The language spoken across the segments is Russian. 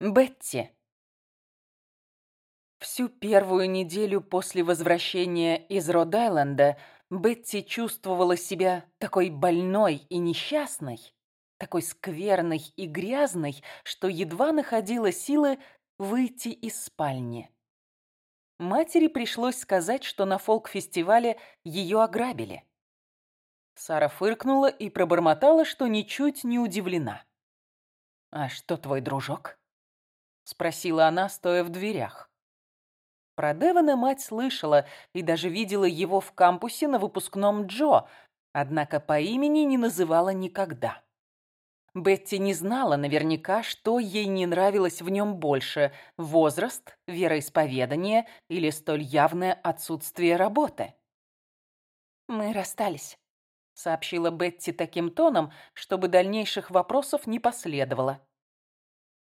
Бетти. Всю первую неделю после возвращения из Род-Айленда Бетти чувствовала себя такой больной и несчастной, такой скверной и грязной, что едва находила силы выйти из спальни. Матери пришлось сказать, что на фолк-фестивале ее ограбили. Сара фыркнула и пробормотала, что ничуть не удивлена. «А что твой дружок?» Спросила она, стоя в дверях. Про Девона мать слышала и даже видела его в кампусе на выпускном Джо, однако по имени не называла никогда. Бетти не знала наверняка, что ей не нравилось в нем больше – возраст, вероисповедание или столь явное отсутствие работы. «Мы расстались», – сообщила Бетти таким тоном, чтобы дальнейших вопросов не последовало.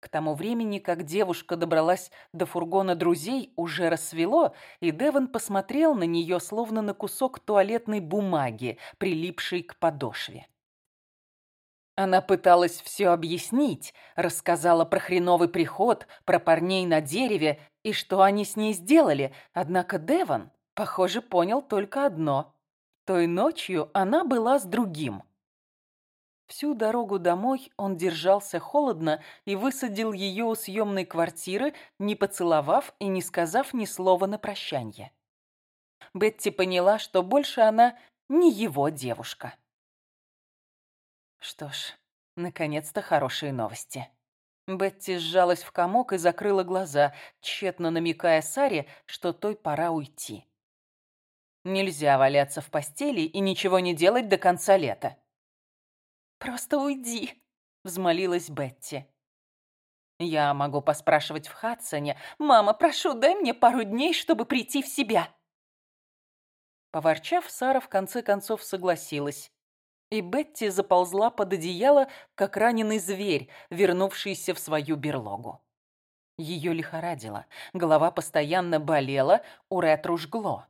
К тому времени, как девушка добралась до фургона друзей, уже рассвело, и Деван посмотрел на нее, словно на кусок туалетной бумаги, прилипшей к подошве. Она пыталась все объяснить, рассказала про хреновый приход, про парней на дереве и что они с ней сделали, однако Деван, похоже, понял только одно. Той ночью она была с другим. Всю дорогу домой он держался холодно и высадил ее у съемной квартиры, не поцеловав и не сказав ни слова на прощанье. Бетти поняла, что больше она не его девушка. Что ж, наконец-то хорошие новости. Бетти сжалась в комок и закрыла глаза, тщетно намекая Саре, что той пора уйти. Нельзя валяться в постели и ничего не делать до конца лета. «Просто уйди», — взмолилась Бетти. «Я могу поспрашивать в Хадсоне. Мама, прошу, дай мне пару дней, чтобы прийти в себя». Поворчав, Сара в конце концов согласилась. И Бетти заползла под одеяло, как раненый зверь, вернувшийся в свою берлогу. Ее лихорадило, голова постоянно болела, у Ретру жгло.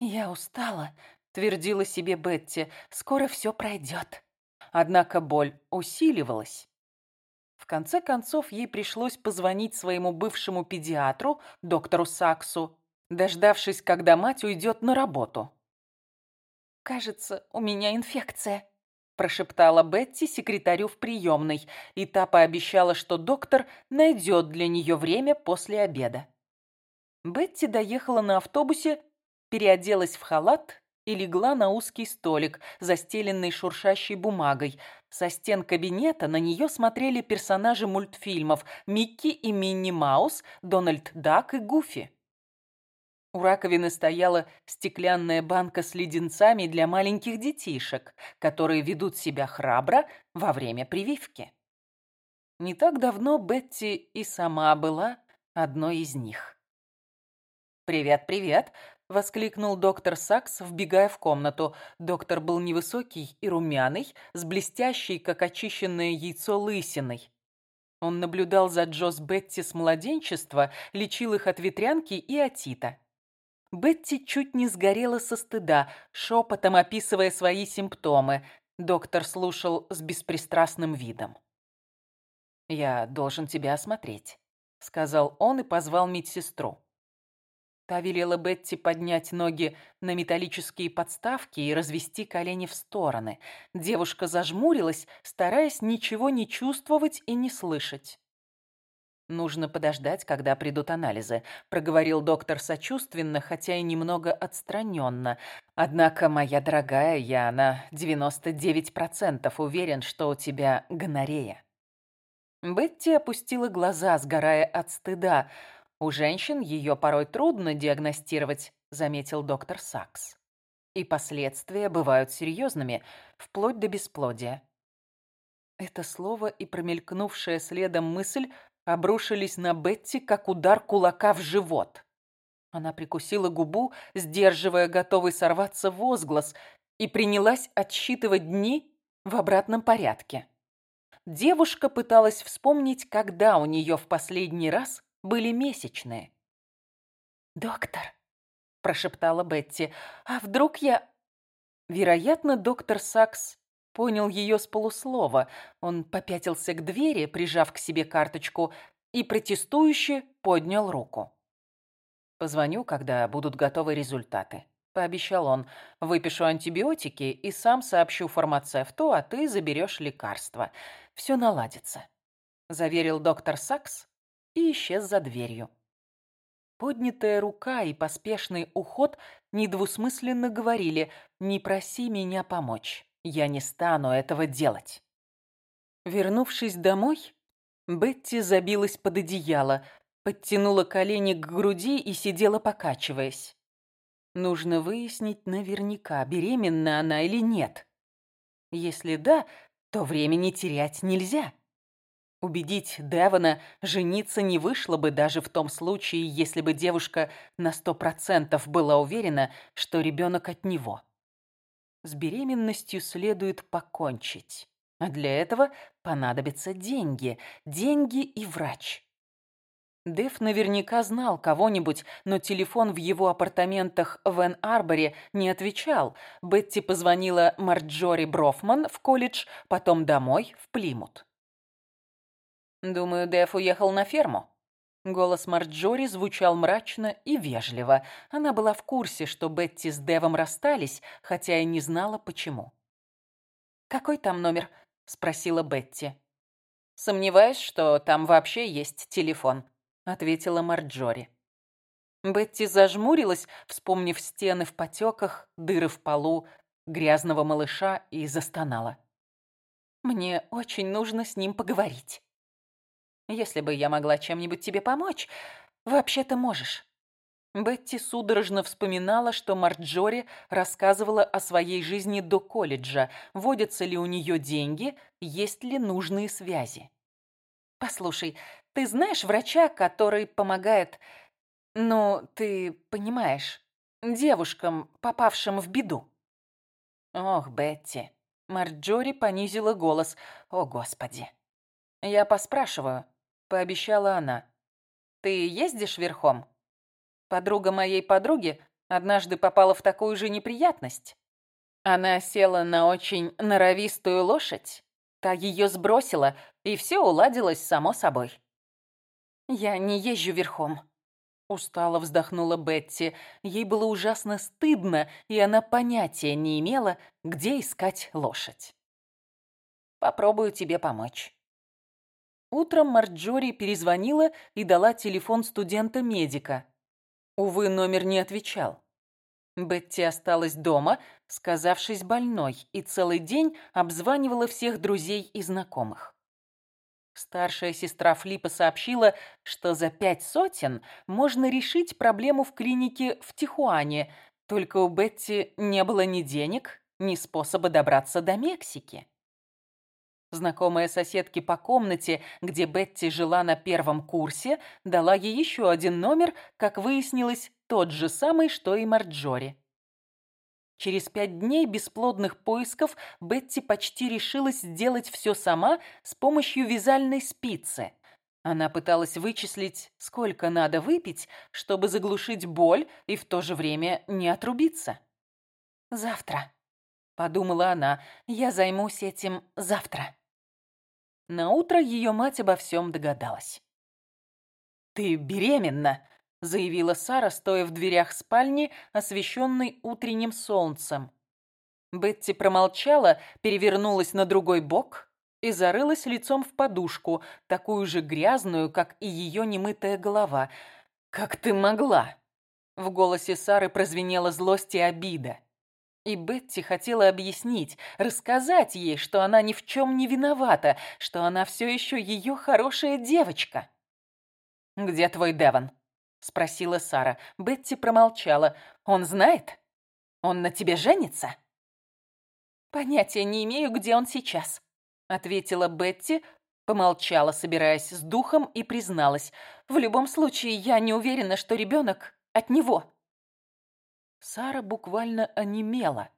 «Я устала», — твердила себе Бетти, — «скоро все пройдет». Однако боль усиливалась. В конце концов, ей пришлось позвонить своему бывшему педиатру, доктору Саксу, дождавшись, когда мать уйдет на работу. «Кажется, у меня инфекция», – прошептала Бетти секретарю в приемной, и та пообещала, что доктор найдет для нее время после обеда. Бетти доехала на автобусе, переоделась в халат и легла на узкий столик, застеленный шуршащей бумагой. Со стен кабинета на нее смотрели персонажи мультфильмов Микки и Минни Маус, Дональд Дак и Гуфи. У раковины стояла стеклянная банка с леденцами для маленьких детишек, которые ведут себя храбро во время прививки. Не так давно Бетти и сама была одной из них. «Привет, привет!» — воскликнул доктор Сакс, вбегая в комнату. Доктор был невысокий и румяный, с блестящей, как очищенное яйцо, лысиной. Он наблюдал за Джос Бетти с младенчества, лечил их от ветрянки и отита. Бетти чуть не сгорела со стыда, шепотом описывая свои симптомы. Доктор слушал с беспристрастным видом. «Я должен тебя осмотреть», — сказал он и позвал медсестру. Та велела Бетти поднять ноги на металлические подставки и развести колени в стороны. Девушка зажмурилась, стараясь ничего не чувствовать и не слышать. «Нужно подождать, когда придут анализы», — проговорил доктор сочувственно, хотя и немного отстраненно. «Однако, моя дорогая, я на 99% уверен, что у тебя гонорея». Бетти опустила глаза, сгорая от стыда. «У женщин ее порой трудно диагностировать», — заметил доктор Сакс. «И последствия бывают серьезными, вплоть до бесплодия». Это слово и промелькнувшая следом мысль обрушились на Бетти, как удар кулака в живот. Она прикусила губу, сдерживая готовый сорваться возглас, и принялась отсчитывать дни в обратном порядке. Девушка пыталась вспомнить, когда у нее в последний раз были месячные. «Доктор», – прошептала Бетти, – «а вдруг я...» Вероятно, доктор Сакс понял ее с полуслова. Он попятился к двери, прижав к себе карточку, и протестующе поднял руку. «Позвоню, когда будут готовы результаты», — пообещал он. «Выпишу антибиотики и сам сообщу фармацевту, а ты заберешь лекарства. Все наладится», — заверил доктор Сакс и исчез за дверью. Поднятая рука и поспешный уход недвусмысленно говорили «Не проси меня помочь, я не стану этого делать». Вернувшись домой, Бетти забилась под одеяло, подтянула колени к груди и сидела покачиваясь. Нужно выяснить наверняка, беременна она или нет. Если да, то времени терять нельзя. Убедить Девона жениться не вышло бы даже в том случае, если бы девушка на сто процентов была уверена, что ребенок от него. С беременностью следует покончить. А для этого понадобятся деньги. Деньги и врач. Дэв наверняка знал кого-нибудь, но телефон в его апартаментах в Эн-Арборе не отвечал. Бетти позвонила Марджори Брофман в колледж, потом домой, в Плимут. «Думаю, Дэв уехал на ферму». Голос Марджори звучал мрачно и вежливо. Она была в курсе, что Бетти с Дэвом расстались, хотя и не знала, почему. «Какой там номер?» — спросила Бетти. «Сомневаюсь, что там вообще есть телефон», — ответила Марджори. Бетти зажмурилась, вспомнив стены в потеках, дыры в полу, грязного малыша и застонала. «Мне очень нужно с ним поговорить». Если бы я могла чем-нибудь тебе помочь, вообще-то можешь». Бетти судорожно вспоминала, что Марджори рассказывала о своей жизни до колледжа, водятся ли у нее деньги, есть ли нужные связи. «Послушай, ты знаешь врача, который помогает, ну, ты понимаешь, девушкам, попавшим в беду?» «Ох, Бетти!» Марджори понизила голос. «О, Господи!» «Я поспрашиваю пообещала она. «Ты ездишь верхом?» Подруга моей подруги однажды попала в такую же неприятность. Она села на очень норовистую лошадь, та ее сбросила, и все уладилось само собой. «Я не езжу верхом», — устало вздохнула Бетти. Ей было ужасно стыдно, и она понятия не имела, где искать лошадь. «Попробую тебе помочь». Утром Марджори перезвонила и дала телефон студента-медика. Увы, номер не отвечал. Бетти осталась дома, сказавшись больной, и целый день обзванивала всех друзей и знакомых. Старшая сестра Флипа сообщила, что за пять сотен можно решить проблему в клинике в Тихуане, только у Бетти не было ни денег, ни способа добраться до Мексики. Знакомая соседки по комнате, где Бетти жила на первом курсе, дала ей еще один номер, как выяснилось, тот же самый, что и Марджори. Через пять дней бесплодных поисков Бетти почти решилась сделать все сама с помощью вязальной спицы. Она пыталась вычислить, сколько надо выпить, чтобы заглушить боль и в то же время не отрубиться. «Завтра», — подумала она, — «я займусь этим завтра». На утро ее мать обо всем догадалась. «Ты беременна!» — заявила Сара, стоя в дверях спальни, освещенной утренним солнцем. Бетти промолчала, перевернулась на другой бок и зарылась лицом в подушку, такую же грязную, как и ее немытая голова. «Как ты могла?» В голосе Сары прозвенела злость и обида. И Бетти хотела объяснить, рассказать ей, что она ни в чем не виновата, что она все еще ее хорошая девочка. «Где твой Деван?» — спросила Сара. Бетти промолчала. «Он знает? Он на тебе женится?» «Понятия не имею, где он сейчас», — ответила Бетти, помолчала, собираясь с духом, и призналась. «В любом случае, я не уверена, что ребенок от него». Сара буквально онемела.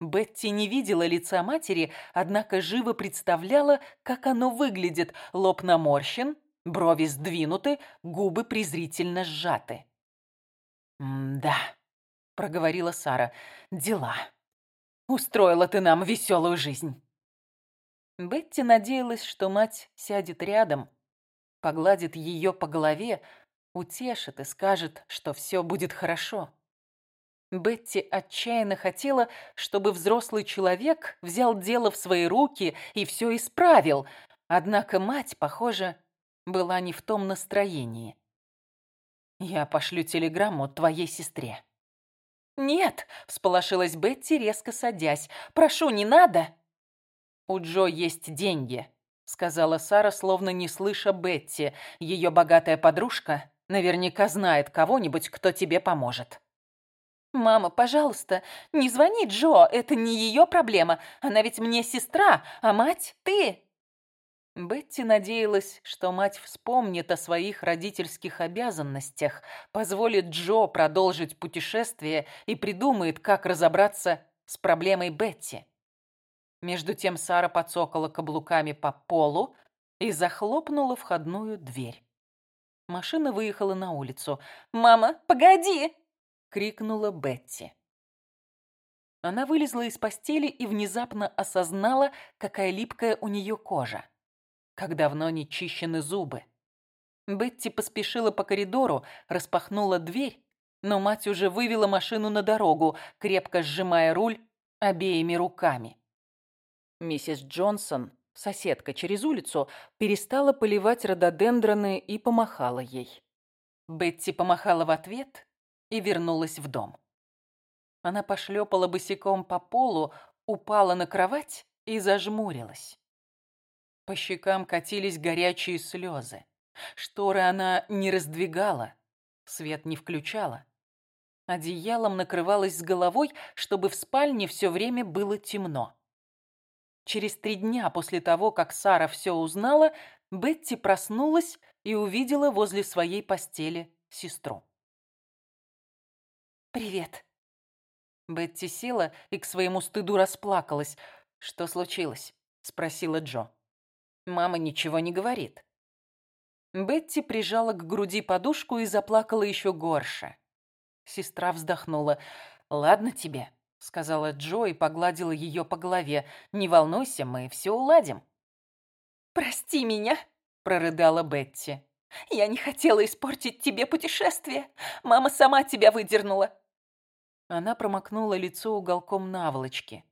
Бетти не видела лица матери, однако живо представляла, как оно выглядит. Лоб наморщен, брови сдвинуты, губы презрительно сжаты. «Да», — проговорила Сара, — «дела. устроила ты нам веселую жизнь!» Бетти надеялась, что мать сядет рядом, погладит ее по голове, утешит и скажет, что все будет хорошо. Бетти отчаянно хотела, чтобы взрослый человек взял дело в свои руки и все исправил, однако мать, похоже, была не в том настроении. «Я пошлю телеграмму твоей сестре». «Нет!» – всполошилась Бетти, резко садясь. «Прошу, не надо!» «У Джо есть деньги», – сказала Сара, словно не слыша Бетти. Ее богатая подружка наверняка знает кого-нибудь, кто тебе поможет. «Мама, пожалуйста, не звони Джо, это не ее проблема. Она ведь мне сестра, а мать – ты!» Бетти надеялась, что мать вспомнит о своих родительских обязанностях, позволит Джо продолжить путешествие и придумает, как разобраться с проблемой Бетти. Между тем Сара подсокала каблуками по полу и захлопнула входную дверь. Машина выехала на улицу. «Мама, погоди!» — крикнула Бетти. Она вылезла из постели и внезапно осознала, какая липкая у нее кожа как давно не чищены зубы. Бетти поспешила по коридору, распахнула дверь, но мать уже вывела машину на дорогу, крепко сжимая руль обеими руками. Миссис Джонсон, соседка через улицу, перестала поливать рододендроны и помахала ей. Бетти помахала в ответ и вернулась в дом. Она пошлепала босиком по полу, упала на кровать и зажмурилась. По щекам катились горячие слезы. Шторы она не раздвигала, свет не включала. Одеялом накрывалась с головой, чтобы в спальне все время было темно. Через три дня после того, как Сара все узнала, Бетти проснулась и увидела возле своей постели сестру. «Привет». Бетти села и к своему стыду расплакалась. «Что случилось?» – спросила Джо. Мама ничего не говорит. Бетти прижала к груди подушку и заплакала еще горше. Сестра вздохнула. «Ладно тебе», — сказала Джо и погладила ее по голове. «Не волнуйся, мы все уладим». «Прости меня», — прорыдала Бетти. «Я не хотела испортить тебе путешествие. Мама сама тебя выдернула». Она промокнула лицо уголком наволочки.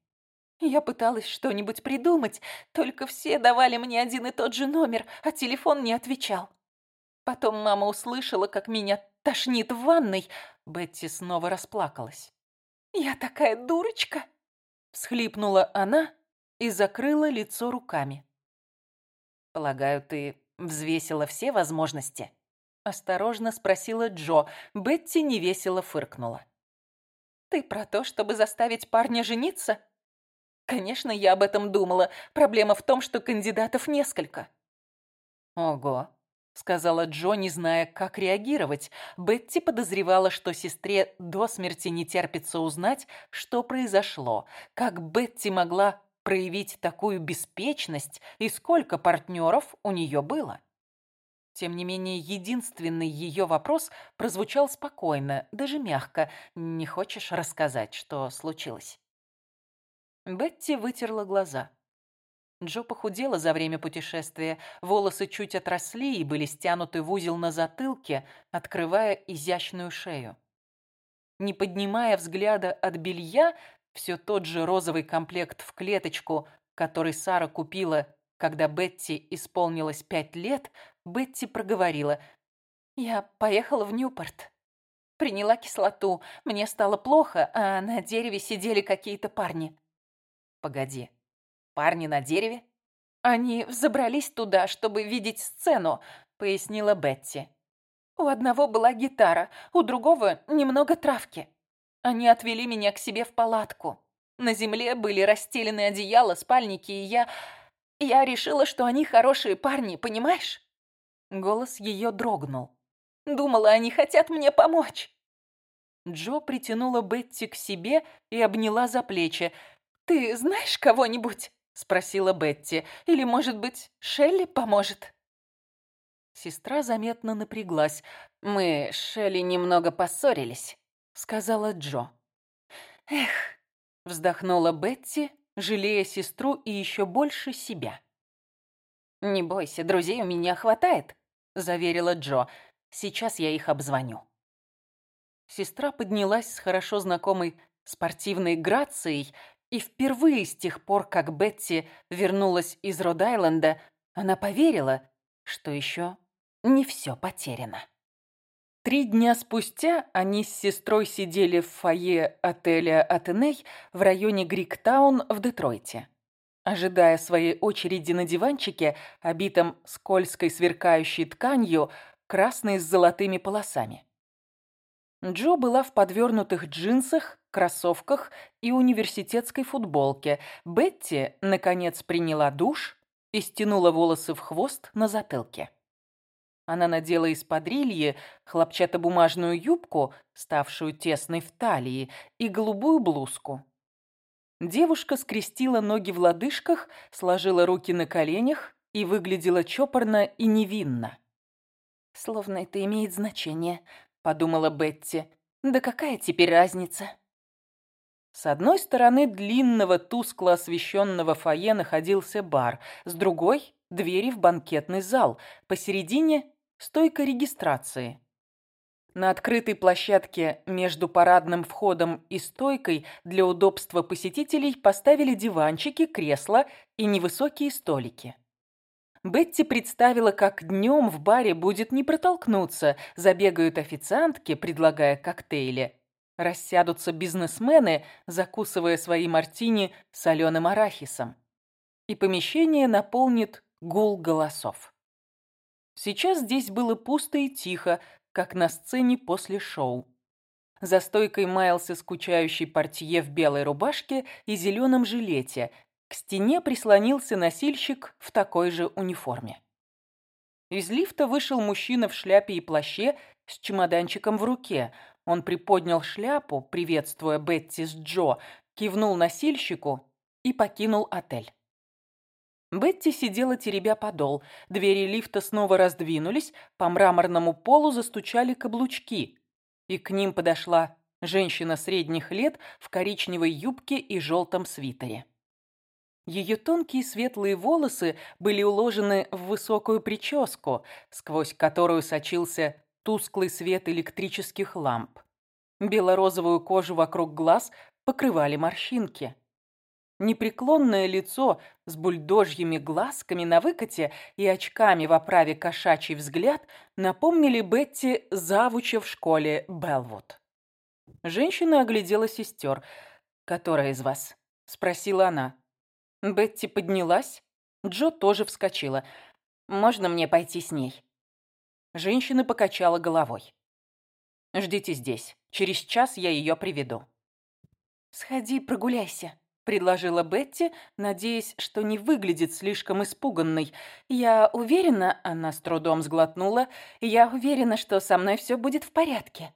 Я пыталась что-нибудь придумать, только все давали мне один и тот же номер, а телефон не отвечал. Потом мама услышала, как меня тошнит в ванной. Бетти снова расплакалась. «Я такая дурочка!» Всхлипнула она и закрыла лицо руками. «Полагаю, ты взвесила все возможности?» Осторожно спросила Джо. Бетти невесело фыркнула. «Ты про то, чтобы заставить парня жениться?» Конечно, я об этом думала. Проблема в том, что кандидатов несколько. Ого, сказала Джо, не зная, как реагировать. Бетти подозревала, что сестре до смерти не терпится узнать, что произошло. Как Бетти могла проявить такую беспечность и сколько партнеров у нее было? Тем не менее, единственный ее вопрос прозвучал спокойно, даже мягко. «Не хочешь рассказать, что случилось?» Бетти вытерла глаза. Джо похудела за время путешествия, волосы чуть отросли и были стянуты в узел на затылке, открывая изящную шею. Не поднимая взгляда от белья, все тот же розовый комплект в клеточку, который Сара купила, когда Бетти исполнилось пять лет, Бетти проговорила. «Я поехала в Ньюпорт. Приняла кислоту, мне стало плохо, а на дереве сидели какие-то парни. Погоди. Парни на дереве? Они взобрались туда, чтобы видеть сцену, пояснила Бетти. У одного была гитара, у другого немного травки. Они отвели меня к себе в палатку. На земле были расстелены одеяла, спальники, и я... Я решила, что они хорошие парни, понимаешь? Голос ее дрогнул. Думала, они хотят мне помочь. Джо притянула Бетти к себе и обняла за плечи. «Ты знаешь кого-нибудь?» — спросила Бетти. «Или, может быть, Шелли поможет?» Сестра заметно напряглась. «Мы с Шелли немного поссорились», — сказала Джо. «Эх», — Вздохнула Бетти, жалея сестру и еще больше себя. «Не бойся, друзей у меня хватает», — заверила Джо. «Сейчас я их обзвоню». Сестра поднялась с хорошо знакомой спортивной грацией, и впервые с тех пор, как Бетти вернулась из Род-Айленда, она поверила, что еще не все потеряно. Три дня спустя они с сестрой сидели в фойе отеля «Атеней» в районе Гриктаун в Детройте. Ожидая своей очереди на диванчике, обитом скользкой сверкающей тканью, красной с золотыми полосами. Джо была в подвернутых джинсах, кроссовках и университетской футболке. Бетти, наконец, приняла душ и стянула волосы в хвост на затылке. Она надела из подрильи хлопчатобумажную юбку, ставшую тесной в талии, и голубую блузку. Девушка скрестила ноги в лодыжках, сложила руки на коленях и выглядела чопорно и невинно. «Словно это имеет значение», — подумала Бетти. «Да какая теперь разница?» С одной стороны длинного тускло освещенного фойе находился бар, с другой — двери в банкетный зал, посередине Стойка регистрации. На открытой площадке между парадным входом и стойкой для удобства посетителей поставили диванчики, кресла и невысокие столики. Бетти представила, как днем в баре будет не протолкнуться, забегают официантки, предлагая коктейли. Рассядутся бизнесмены, закусывая свои мартини соленым арахисом. И помещение наполнит гул голосов. Сейчас здесь было пусто и тихо, как на сцене после шоу. За стойкой маялся скучающий портье в белой рубашке и зеленом жилете. К стене прислонился носильщик в такой же униформе. Из лифта вышел мужчина в шляпе и плаще с чемоданчиком в руке. Он приподнял шляпу, приветствуя Бетти с Джо, кивнул носильщику и покинул отель. Бетти сидела, теребя подол. Двери лифта снова раздвинулись, по мраморному полу застучали каблучки. И к ним подошла женщина средних лет в коричневой юбке и желтом свитере. Ее тонкие светлые волосы были уложены в высокую прическу, сквозь которую сочился тусклый свет электрических ламп. Белорозовую кожу вокруг глаз покрывали морщинки. Непреклонное лицо с бульдожьими глазками на выкате и очками в оправе кошачий взгляд напомнили Бетти завуча в школе Белвуд. Женщина оглядела сестер. «Которая из вас?» – спросила она. Бетти поднялась. Джо тоже вскочила. «Можно мне пойти с ней?» Женщина покачала головой. «Ждите здесь. Через час я ее приведу». «Сходи, прогуляйся», предложила Бетти, надеясь, что не выглядит слишком испуганной. «Я уверена...» — она с трудом сглотнула. «Я уверена, что со мной все будет в порядке».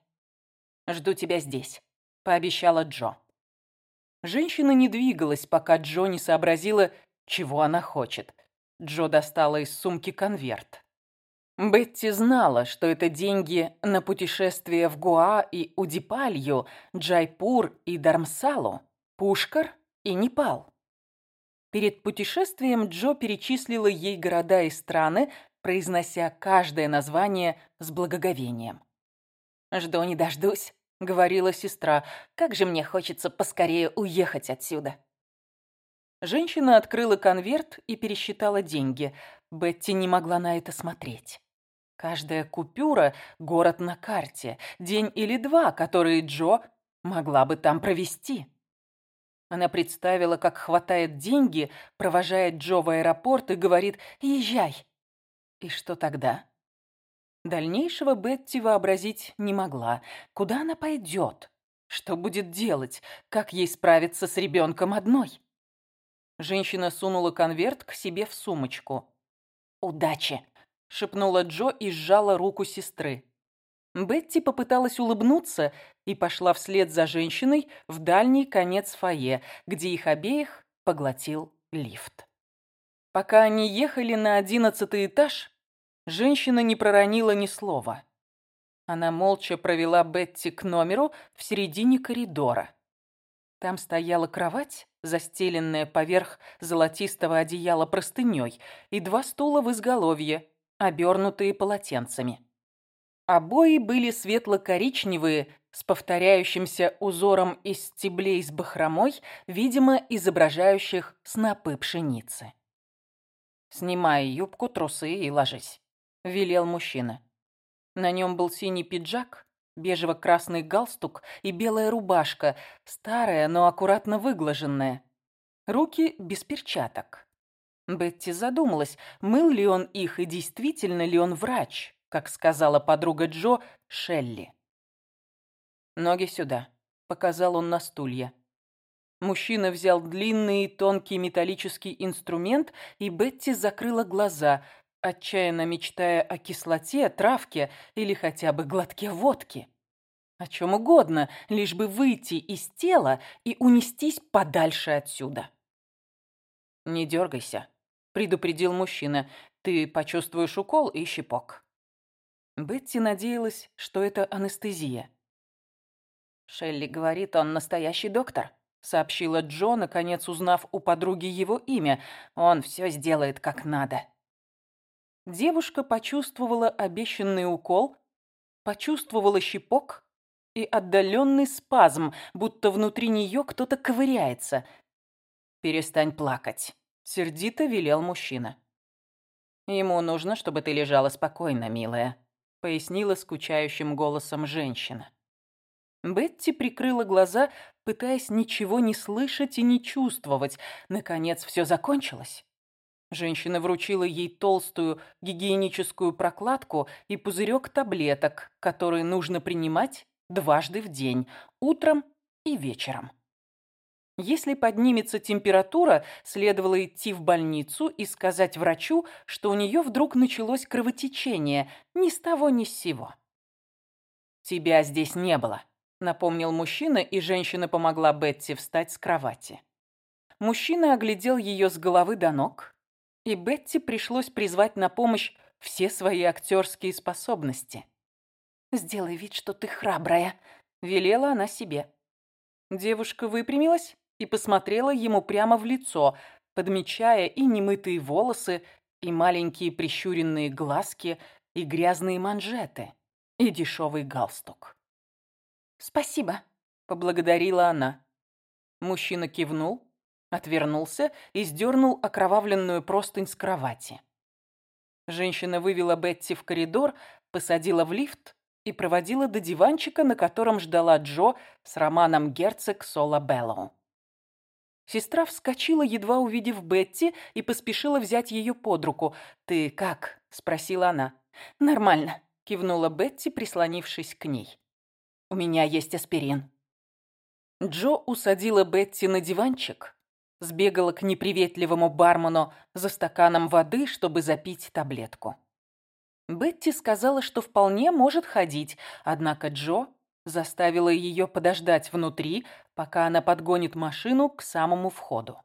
«Жду тебя здесь», — пообещала Джо. Женщина не двигалась, пока Джо не сообразила, чего она хочет. Джо достала из сумки конверт. Бетти знала, что это деньги на путешествия в Гуа и Удипалью, Джайпур и Дармсалу, Пушкар и Непал. Перед путешествием Джо перечислила ей города и страны, произнося каждое название с благоговением. «Жду не дождусь», — говорила сестра. «Как же мне хочется поскорее уехать отсюда». Женщина открыла конверт и пересчитала деньги. Бетти не могла на это смотреть. Каждая купюра — город на карте, день или два, которые Джо могла бы там провести. Она представила, как хватает деньги, провожает Джо в аэропорт и говорит «Езжай». И что тогда? Дальнейшего Бетти вообразить не могла. Куда она пойдет? Что будет делать? Как ей справиться с ребенком одной? Женщина сунула конверт к себе в сумочку. «Удачи!» — шепнула Джо и сжала руку сестры. Бетти попыталась улыбнуться и пошла вслед за женщиной в дальний конец фойе, где их обеих поглотил лифт. Пока они ехали на одиннадцатый этаж, женщина не проронила ни слова. Она молча провела Бетти к номеру в середине коридора. Там стояла кровать, застеленная поверх золотистого одеяла простыней, и два стула в изголовье, обернутые полотенцами. Обои были светло-коричневые, с повторяющимся узором из стеблей с бахромой, видимо, изображающих снопы пшеницы. «Снимай юбку, трусы и ложись», — велел мужчина. На нем был синий пиджак, бежево-красный галстук и белая рубашка, старая, но аккуратно выглаженная. Руки без перчаток. Бетти задумалась, мыл ли он их и действительно ли он врач, как сказала подруга Джо Шелли. «Ноги сюда», — показал он на стулья. Мужчина взял длинный тонкий металлический инструмент, и Бетти закрыла глаза, отчаянно мечтая о кислоте, травке или хотя бы глотке водки. О чем угодно, лишь бы выйти из тела и унестись подальше отсюда. «Не дергайся», — предупредил мужчина. «Ты почувствуешь укол и щипок». Бетти надеялась, что это анестезия. «Шелли говорит, он настоящий доктор», — сообщила Джо, наконец узнав у подруги его имя. «Он все сделает как надо». Девушка почувствовала обещанный укол, почувствовала щипок и отдаленный спазм, будто внутри нее кто-то ковыряется. «Перестань плакать», — сердито велел мужчина. «Ему нужно, чтобы ты лежала спокойно, милая», — пояснила скучающим голосом женщина. Бетти прикрыла глаза, пытаясь ничего не слышать и не чувствовать. Наконец, все закончилось. Женщина вручила ей толстую гигиеническую прокладку и пузырек таблеток, которые нужно принимать дважды в день, утром и вечером. Если поднимется температура, следовало идти в больницу и сказать врачу, что у нее вдруг началось кровотечение, ни с того ни с сего. «Тебя здесь не было», — напомнил мужчина, и женщина помогла Бетти встать с кровати. Мужчина оглядел ее с головы до ног, и Бетти пришлось призвать на помощь все свои актерские способности. «Сделай вид, что ты храбрая», — велела она себе. Девушка выпрямилась и посмотрела ему прямо в лицо, подмечая и немытые волосы, и маленькие прищуренные глазки, и грязные манжеты, и дешевый галстук. «Спасибо», — поблагодарила она. Мужчина кивнул, отвернулся и сдернул окровавленную простынь с кровати. Женщина вывела Бетти в коридор, посадила в лифт и проводила до диванчика, на котором ждала Джо с романом «Герцог Соло Беллоу». Сестра вскочила, едва увидев Бетти, и поспешила взять ее под руку. «Ты как?» – спросила она. «Нормально», – кивнула Бетти, прислонившись к ней. «У меня есть аспирин». Джо усадила Бетти на диванчик, сбегала к неприветливому бармену за стаканом воды, чтобы запить таблетку. Бетти сказала, что вполне может ходить, однако Джо заставила ее подождать внутри, пока она подгонит машину к самому входу.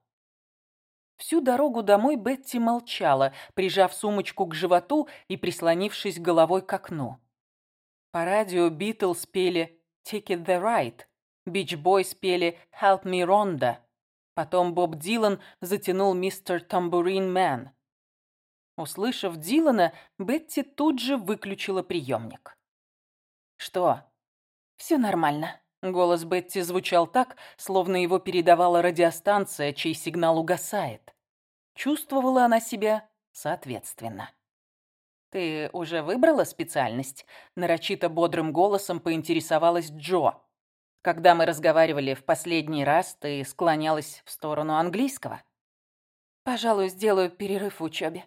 Всю дорогу домой Бетти молчала, прижав сумочку к животу и прислонившись головой к окну. По радио Битлз пели «Take it the right», Beach Boys пели «Help me, Rhonda», Потом Боб Дилан затянул «Мистер Тамбурин Мэн». Услышав Дилана, Бетти тут же выключила приемник. «Что?» «Все нормально». Голос Бетти звучал так, словно его передавала радиостанция, чей сигнал угасает. Чувствовала она себя соответственно. «Ты уже выбрала специальность?» Нарочито бодрым голосом поинтересовалась Джо. Когда мы разговаривали в последний раз, ты склонялась в сторону английского. Пожалуй, сделаю перерыв в учебе.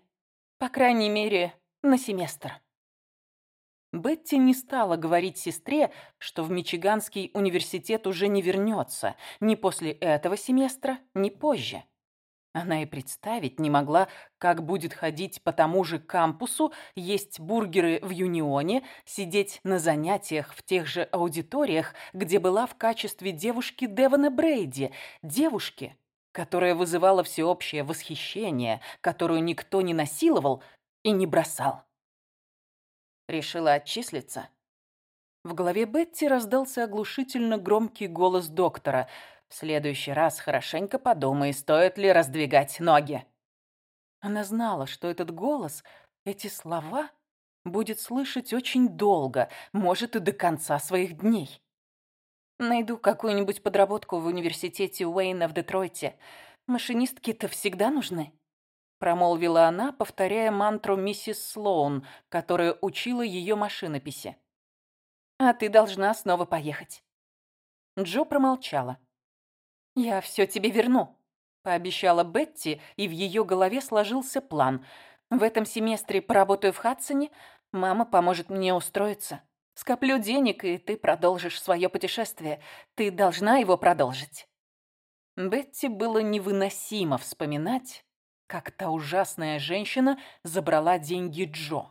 По крайней мере, на семестр. Бетти не стала говорить сестре, что в Мичиганский университет уже не вернется ни после этого семестра, ни позже. Она и представить не могла, как будет ходить по тому же кампусу, есть бургеры в Юнионе, сидеть на занятиях в тех же аудиториях, где была в качестве девушки Девона Брейди, девушки, которая вызывала всеобщее восхищение, которую никто не насиловал и не бросал. Решила отчислиться. В голове Бетти раздался оглушительно громкий голос доктора – В следующий раз хорошенько подумай, стоит ли раздвигать ноги. Она знала, что этот голос, эти слова будет слышать очень долго, может и до конца своих дней. Найду какую-нибудь подработку в университете Уэйна в Детройте. Машинистки-то всегда нужны. Промолвила она, повторяя мантру миссис Слоун, которая учила ее машинописи. А ты должна снова поехать. Джо промолчала. «Я все тебе верну», — пообещала Бетти, и в ее голове сложился план. «В этом семестре поработаю в Хадсоне, мама поможет мне устроиться. Скоплю денег, и ты продолжишь свое путешествие. Ты должна его продолжить». Бетти было невыносимо вспоминать, как та ужасная женщина забрала деньги Джо.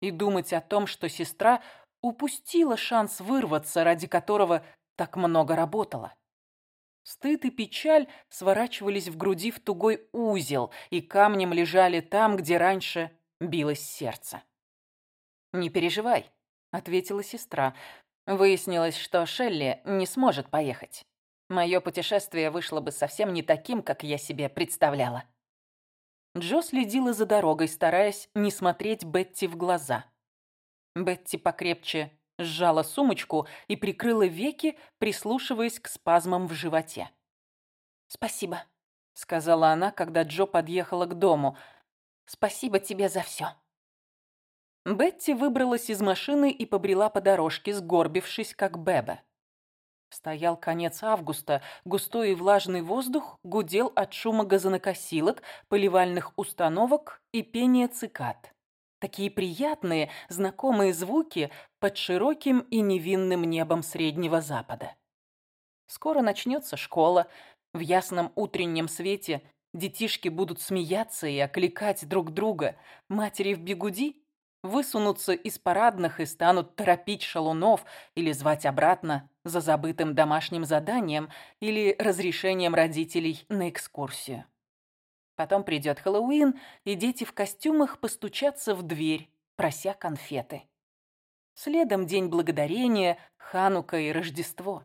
И думать о том, что сестра упустила шанс вырваться, ради которого так много работала. Стыд и печаль сворачивались в груди в тугой узел и камнем лежали там, где раньше билось сердце. «Не переживай», — ответила сестра. Выяснилось, что Шелли не сможет поехать. Мое путешествие вышло бы совсем не таким, как я себе представляла. Джо следила за дорогой, стараясь не смотреть Бетти в глаза. Бетти покрепче сжала сумочку и прикрыла веки, прислушиваясь к спазмам в животе. «Спасибо», — сказала она, когда Джо подъехала к дому. «Спасибо тебе за все». Бетти выбралась из машины и побрела по дорожке, сгорбившись, как Бебе. Стоял конец августа, густой и влажный воздух гудел от шума газонокосилок, поливальных установок и пения цикад. Такие приятные, знакомые звуки под широким и невинным небом Среднего Запада. Скоро начнется школа. В ясном утреннем свете детишки будут смеяться и окликать друг друга. Матери в бегуди высунутся из парадных и станут торопить шалунов или звать обратно за забытым домашним заданием или разрешением родителей на экскурсию. Потом придет Хэллоуин, и дети в костюмах постучатся в дверь, прося конфеты. Следом День Благодарения, Ханука и Рождество.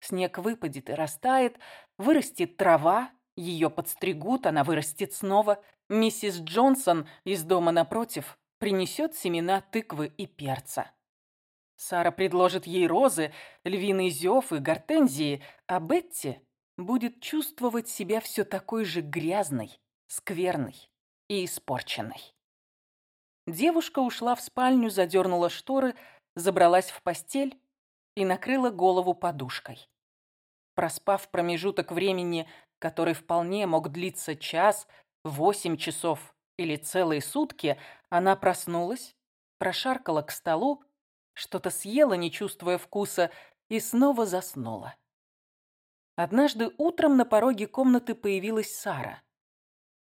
Снег выпадет и растает, вырастет трава, ее подстригут, она вырастет снова. Миссис Джонсон из дома напротив принесет семена тыквы и перца. Сара предложит ей розы, львиный зев и гортензии, а Бетти будет чувствовать себя все такой же грязной, скверной и испорченной. Девушка ушла в спальню, задернула шторы, забралась в постель и накрыла голову подушкой. Проспав промежуток времени, который вполне мог длиться час, восемь часов или целые сутки, она проснулась, прошаркала к столу, что-то съела, не чувствуя вкуса, и снова заснула. Однажды утром на пороге комнаты появилась Сара.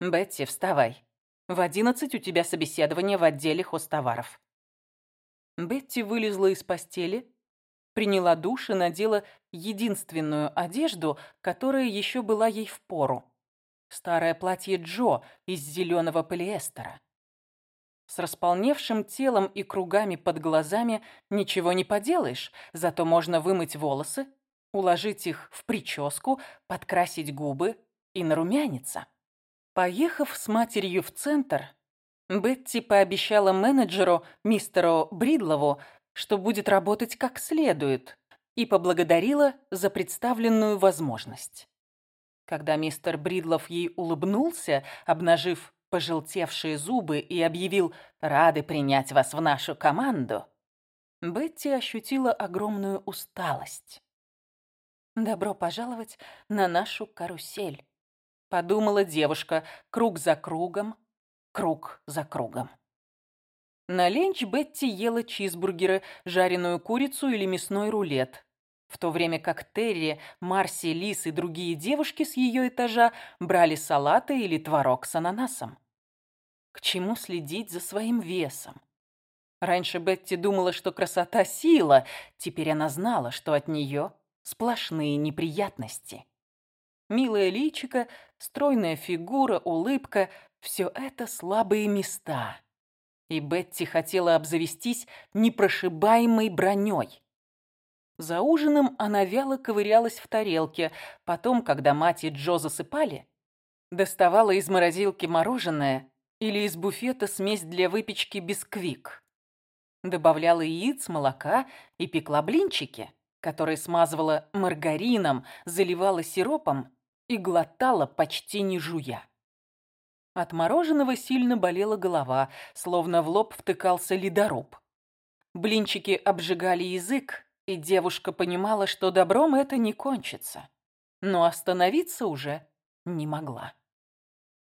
«Бетти, вставай. В одиннадцать у тебя собеседование в отделе хостоваров». Бетти вылезла из постели, приняла душ и надела единственную одежду, которая еще была ей в пору. Старое платье Джо из зеленого полиэстера. С располневшим телом и кругами под глазами ничего не поделаешь, зато можно вымыть волосы, уложить их в прическу, подкрасить губы и нарумяниться. Поехав с матерью в центр, Бетти пообещала менеджеру, мистеру Бридлову, что будет работать как следует, и поблагодарила за представленную возможность. Когда мистер Бридлов ей улыбнулся, обнажив пожелтевшие зубы и объявил «рады принять вас в нашу команду», Бетти ощутила огромную усталость. «Добро пожаловать на нашу карусель», — подумала девушка, круг за кругом, круг за кругом. На ленч Бетти ела чизбургеры, жареную курицу или мясной рулет, в то время как Терри, Марси, Лис и другие девушки с ее этажа брали салаты или творог с ананасом. К чему следить за своим весом? Раньше Бетти думала, что красота – сила, теперь она знала, что от нее сплошные неприятности. Милая личико, стройная фигура, улыбка – все это слабые места. И Бетти хотела обзавестись непрошибаемой броней. За ужином она вяло ковырялась в тарелке, потом, когда мать и Джо засыпали, доставала из морозилки мороженое или из буфета смесь для выпечки бисквик. Добавляла яиц, молока и пекла блинчики, которые смазывала маргарином, заливала сиропом и глотала, почти не жуя. От мороженого сильно болела голова, словно в лоб втыкался ледоруб. Блинчики обжигали язык, и девушка понимала, что добром это не кончится. Но остановиться уже не могла.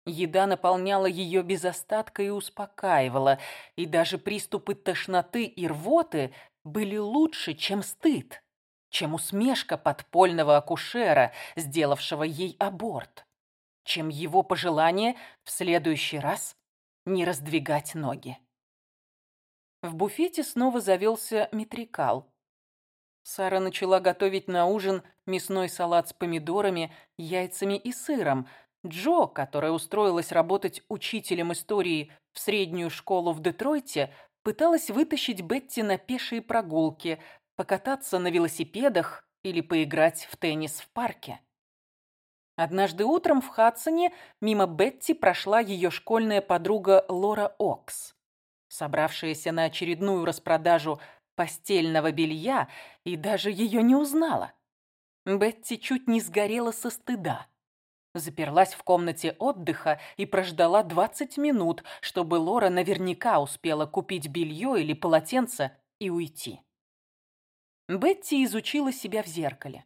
Еда наполняла ее без остатка и успокаивала, и даже приступы тошноты и рвоты были лучше, чем стыд, чем усмешка подпольного акушера, сделавшего ей аборт, чем его пожелание в следующий раз не раздвигать ноги. В буфете снова завелся метрикал. Сара начала готовить на ужин мясной салат с помидорами, яйцами и сыром, Джо, которая устроилась работать учителем истории в среднюю школу в Детройте, пыталась вытащить Бетти на пешие прогулки, покататься на велосипедах или поиграть в теннис в парке. Однажды утром в Хадсоне мимо Бетти прошла ее школьная подруга Лора Окс, собравшаяся на очередную распродажу постельного белья и даже ее не узнала. Бетти чуть не сгорела со стыда. Заперлась в комнате отдыха и прождала 20 минут, чтобы Лора наверняка успела купить белье или полотенце и уйти. Бетти изучила себя в зеркале.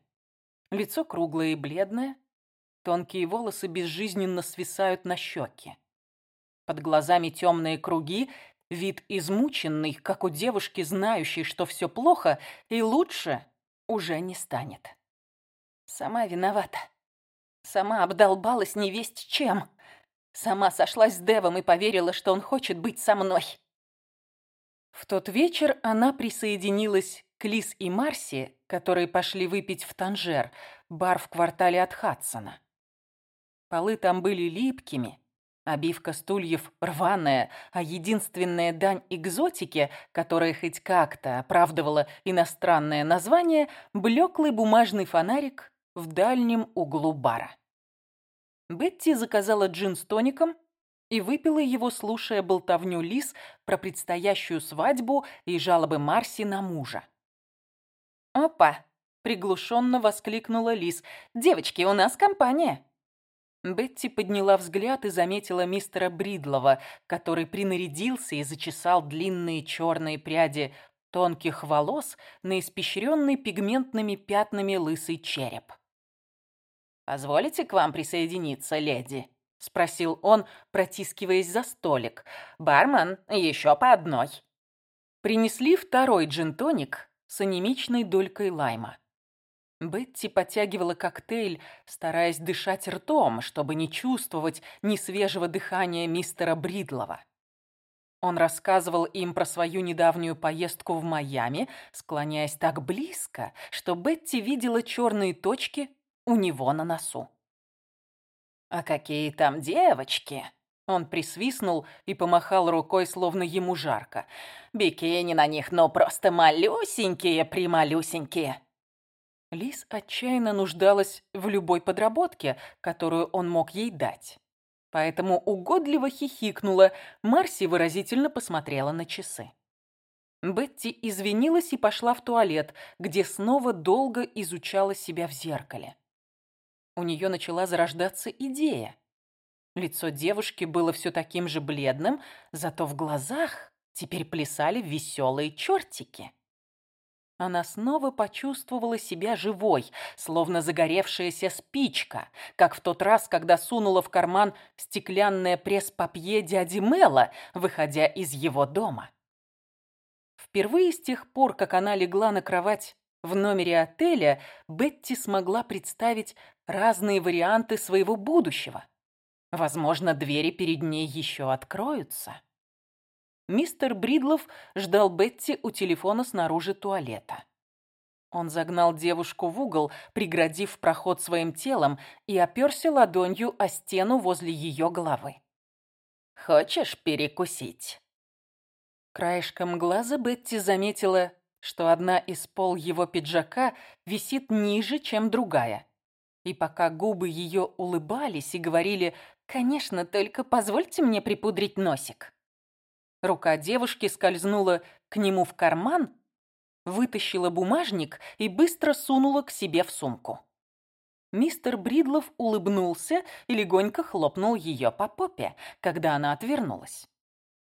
Лицо круглое и бледное, тонкие волосы безжизненно свисают на щеки. Под глазами темные круги, вид измученный, как у девушки, знающей, что все плохо и лучше уже не станет. Сама виновата. Сама обдолбалась невесть чем. Сама сошлась с Девом и поверила, что он хочет быть со мной. В тот вечер она присоединилась к Лис и Марси, которые пошли выпить в Танжер, бар в квартале от Хадсона. Полы там были липкими, обивка стульев рваная, а единственная дань экзотики, которая хоть как-то оправдывала иностранное название, блеклый бумажный фонарик в дальнем углу бара. Бетти заказала джин с тоником и выпила его, слушая болтовню Лис про предстоящую свадьбу и жалобы Марси на мужа. «Опа!» — приглушенно воскликнула Лис. «Девочки, у нас компания!» Бетти подняла взгляд и заметила мистера Бридлова, который принарядился и зачесал длинные черные пряди тонких волос на испещренный пигментными пятнами лысый череп. «Позволите к вам присоединиться, леди?» — спросил он, протискиваясь за столик. «Бармен, еще по одной». Принесли второй джин-тоник с анемичной долькой лайма. Бетти подтягивала коктейль, стараясь дышать ртом, чтобы не чувствовать ни свежего дыхания мистера Бридлова. Он рассказывал им про свою недавнюю поездку в Майами, склоняясь так близко, что Бетти видела черные точки у него на носу. «А какие там девочки!» Он присвистнул и помахал рукой, словно ему жарко. «Бикини на них, ну просто малюсенькие-прималюсенькие!» Лис отчаянно нуждалась в любой подработке, которую он мог ей дать. Поэтому угодливо хихикнула, Марси выразительно посмотрела на часы. Бетти извинилась и пошла в туалет, где снова долго изучала себя в зеркале у нее начала зарождаться идея. Лицо девушки было все таким же бледным, зато в глазах теперь плясали веселые чертики. Она снова почувствовала себя живой, словно загоревшаяся спичка, как в тот раз, когда сунула в карман стеклянное пресс-папье дяди Мэла, выходя из его дома. Впервые с тех пор, как она легла на кровать в номере отеля, Бетти смогла представить разные варианты своего будущего. Возможно, двери перед ней еще откроются. Мистер Бридлов ждал Бетти у телефона снаружи туалета. Он загнал девушку в угол, преградив проход своим телом и оперся ладонью о стену возле ее головы. «Хочешь перекусить?» Краешком глаза Бетти заметила что одна из пол его пиджака висит ниже, чем другая. И пока губы ее улыбались и говорили «Конечно, только позвольте мне припудрить носик». Рука девушки скользнула к нему в карман, вытащила бумажник и быстро сунула к себе в сумку. Мистер Бридлов улыбнулся и легонько хлопнул ее по попе, когда она отвернулась.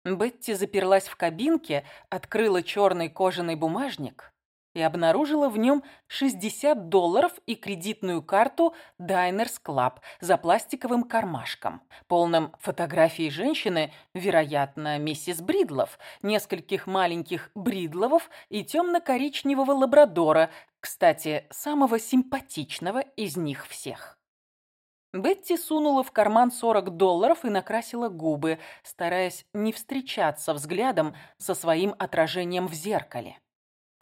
Бетти заперлась в кабинке, открыла черный кожаный бумажник и обнаружила в нем 60 долларов и кредитную карту Diners Club за пластиковым кармашком, полным фотографий женщины, вероятно, миссис Бридлов, нескольких маленьких Бридловов и темно-коричневого лабрадора, кстати, самого симпатичного из них всех. Бетти сунула в карман 40 долларов и накрасила губы, стараясь не встречаться взглядом со своим отражением в зеркале.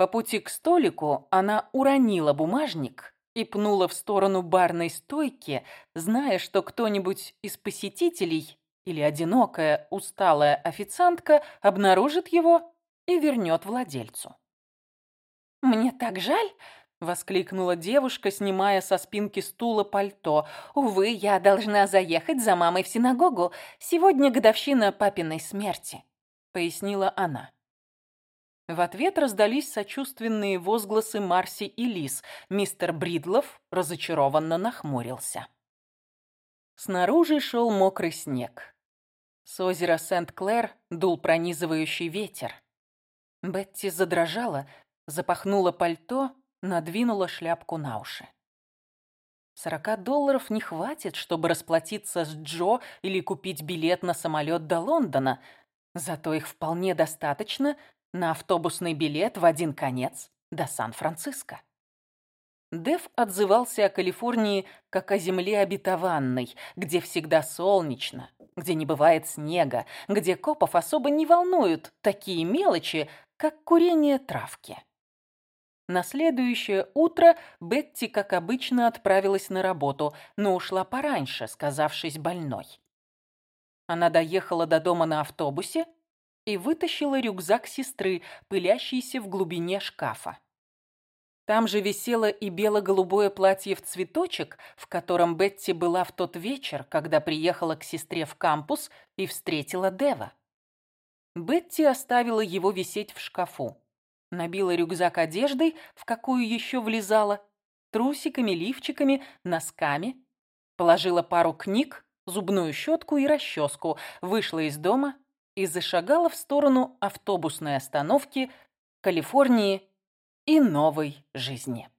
По пути к столику она уронила бумажник и пнула в сторону барной стойки, зная, что кто-нибудь из посетителей или одинокая усталая официантка обнаружит его и вернет владельцу. «Мне так жаль», — воскликнула девушка, снимая со спинки стула пальто. «Увы, я должна заехать за мамой в синагогу. Сегодня годовщина папиной смерти», — пояснила она. В ответ раздались сочувственные возгласы Марси и Лис. Мистер Бридлов разочарованно нахмурился. Снаружи шел мокрый снег. С озера Сент-Клэр дул пронизывающий ветер. Бетти задрожала, запахнула пальто, надвинула шляпку на уши. Сорока долларов не хватит, чтобы расплатиться с Джо или купить билет на самолет до Лондона, зато их вполне достаточно, на автобусный билет в один конец до Сан-Франциско. Дев отзывался о Калифорнии как о земле обетованной, где всегда солнечно, где не бывает снега, где копов особо не волнуют такие мелочи, как курение травки. На следующее утро Бетти, как обычно, отправилась на работу, но ушла пораньше, сказавшись больной. Она доехала до дома на автобусе, и вытащила рюкзак сестры, пылящийся в глубине шкафа. Там же висело и бело-голубое платье в цветочек, в котором Бетти была в тот вечер, когда приехала к сестре в кампус и встретила Дева. Бетти оставила его висеть в шкафу. Набила рюкзак одеждой, в какую еще влезала, трусиками, лифчиками, носками. Положила пару книг, зубную щетку и расческу, вышла из дома и зашагала в сторону автобусной остановки Калифорнии и новой жизни.